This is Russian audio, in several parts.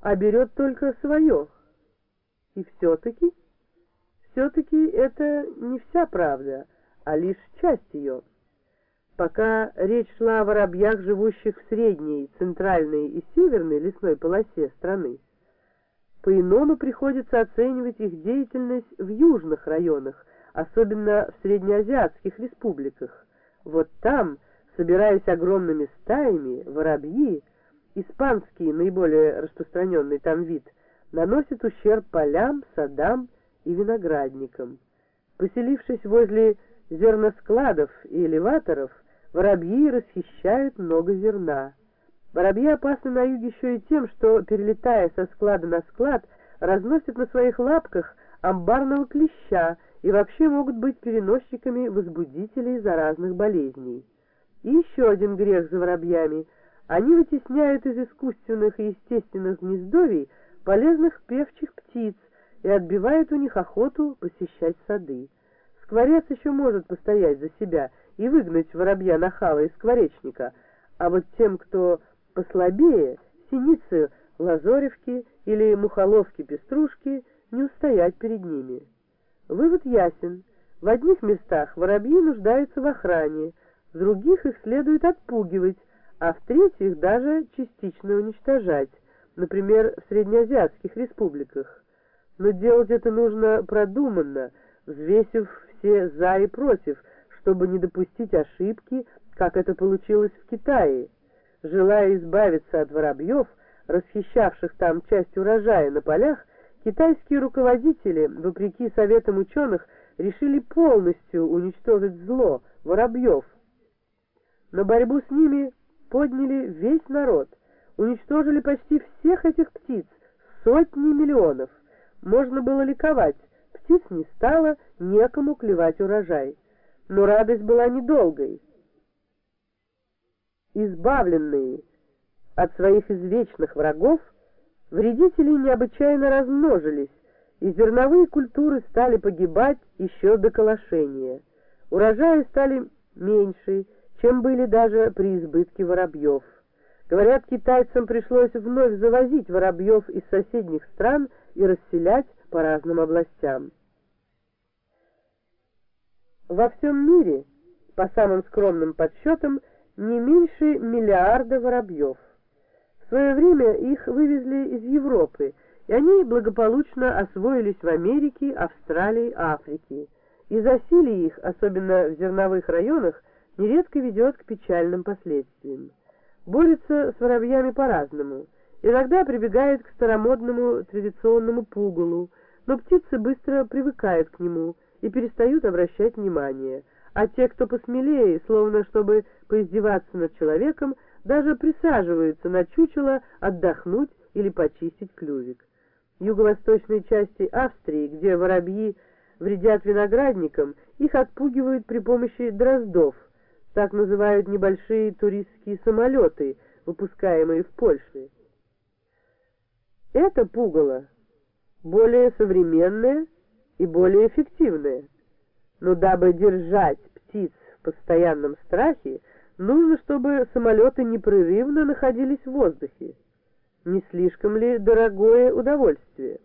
а берет только свое. И все-таки, все-таки это не вся правда, а лишь часть ее. Пока речь шла о воробьях, живущих в средней, центральной и северной лесной полосе страны, по-иному приходится оценивать их деятельность в южных районах, особенно в среднеазиатских республиках. Вот там, собираясь огромными стаями, воробьи, испанский наиболее распространенный там вид, наносят ущерб полям, садам и виноградникам. Поселившись возле зерноскладов и элеваторов, воробьи расхищают много зерна. Воробьи опасны на юге еще и тем, что, перелетая со склада на склад, разносят на своих лапках амбарного клеща и вообще могут быть переносчиками возбудителей заразных болезней. И еще один грех за воробьями. Они вытесняют из искусственных и естественных гнездовий полезных певчих птиц и отбивают у них охоту посещать сады. Скворец еще может постоять за себя и выгнать воробья нахала из скворечника, а вот тем, кто послабее, синицы лазоревки или мухоловки-пеструшки, не устоять перед ними. Вывод ясен. В одних местах воробьи нуждаются в охране, в других их следует отпугивать, а в третьих даже частично уничтожать, например, в среднеазиатских республиках. Но делать это нужно продуманно, взвесив все «за» и «против», чтобы не допустить ошибки, как это получилось в Китае. Желая избавиться от воробьев, расхищавших там часть урожая на полях, китайские руководители, вопреки советам ученых, решили полностью уничтожить зло воробьев. На борьбу с ними подняли весь народ, уничтожили почти всех этих птиц, сотни миллионов. Можно было ликовать, птиц не стало, некому клевать урожай. Но радость была недолгой избавленные от своих извечных врагов, вредители необычайно размножились, и зерновые культуры стали погибать еще до колошения. Урожаи стали меньше, чем были даже при избытке воробьев. Говорят, китайцам пришлось вновь завозить воробьев из соседних стран и расселять по разным областям. Во всем мире, по самым скромным подсчетам, не меньше миллиарда воробьев. В свое время их вывезли из Европы, и они благополучно освоились в Америке, Австралии, Африке. И засилие их, особенно в зерновых районах, нередко ведет к печальным последствиям. Борются с воробьями по-разному. Иногда прибегают к старомодному традиционному пугалу, но птицы быстро привыкают к нему и перестают обращать внимание – а те, кто посмелее, словно чтобы поиздеваться над человеком, даже присаживаются на чучело отдохнуть или почистить клювик. В юго-восточной части Австрии, где воробьи вредят виноградникам, их отпугивают при помощи дроздов, так называют небольшие туристские самолеты, выпускаемые в Польше. Это пугало более современное и более эффективное. Но дабы держать птиц в постоянном страхе, нужно, чтобы самолеты непрерывно находились в воздухе. Не слишком ли дорогое удовольствие?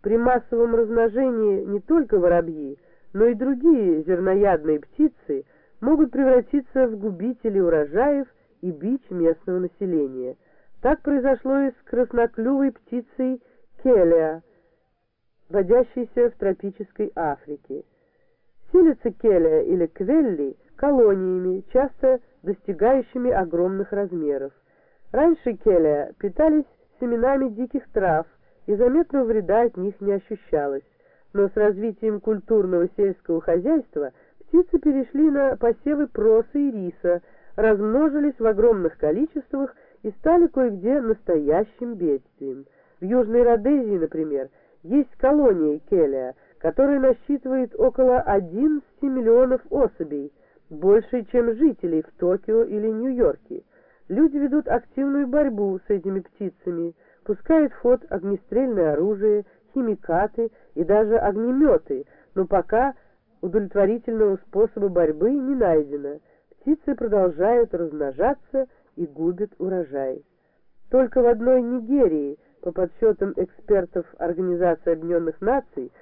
При массовом размножении не только воробьи, но и другие зерноядные птицы могут превратиться в губителей урожаев и бич местного населения. Так произошло и с красноклювой птицей келия, водящейся в тропической Африке. Селятся келия или квелли колониями, часто достигающими огромных размеров. Раньше келия питались семенами диких трав, и заметного вреда от них не ощущалось. Но с развитием культурного сельского хозяйства птицы перешли на посевы проса и риса, размножились в огромных количествах и стали кое-где настоящим бедствием. В Южной Родезии, например, есть колония келия – который насчитывает около 11 миллионов особей, больше, чем жителей в Токио или Нью-Йорке. Люди ведут активную борьбу с этими птицами, пускают в ход огнестрельное оружие, химикаты и даже огнеметы, но пока удовлетворительного способа борьбы не найдено. Птицы продолжают размножаться и губят урожай. Только в одной Нигерии, по подсчетам экспертов Организации Объединенных Наций,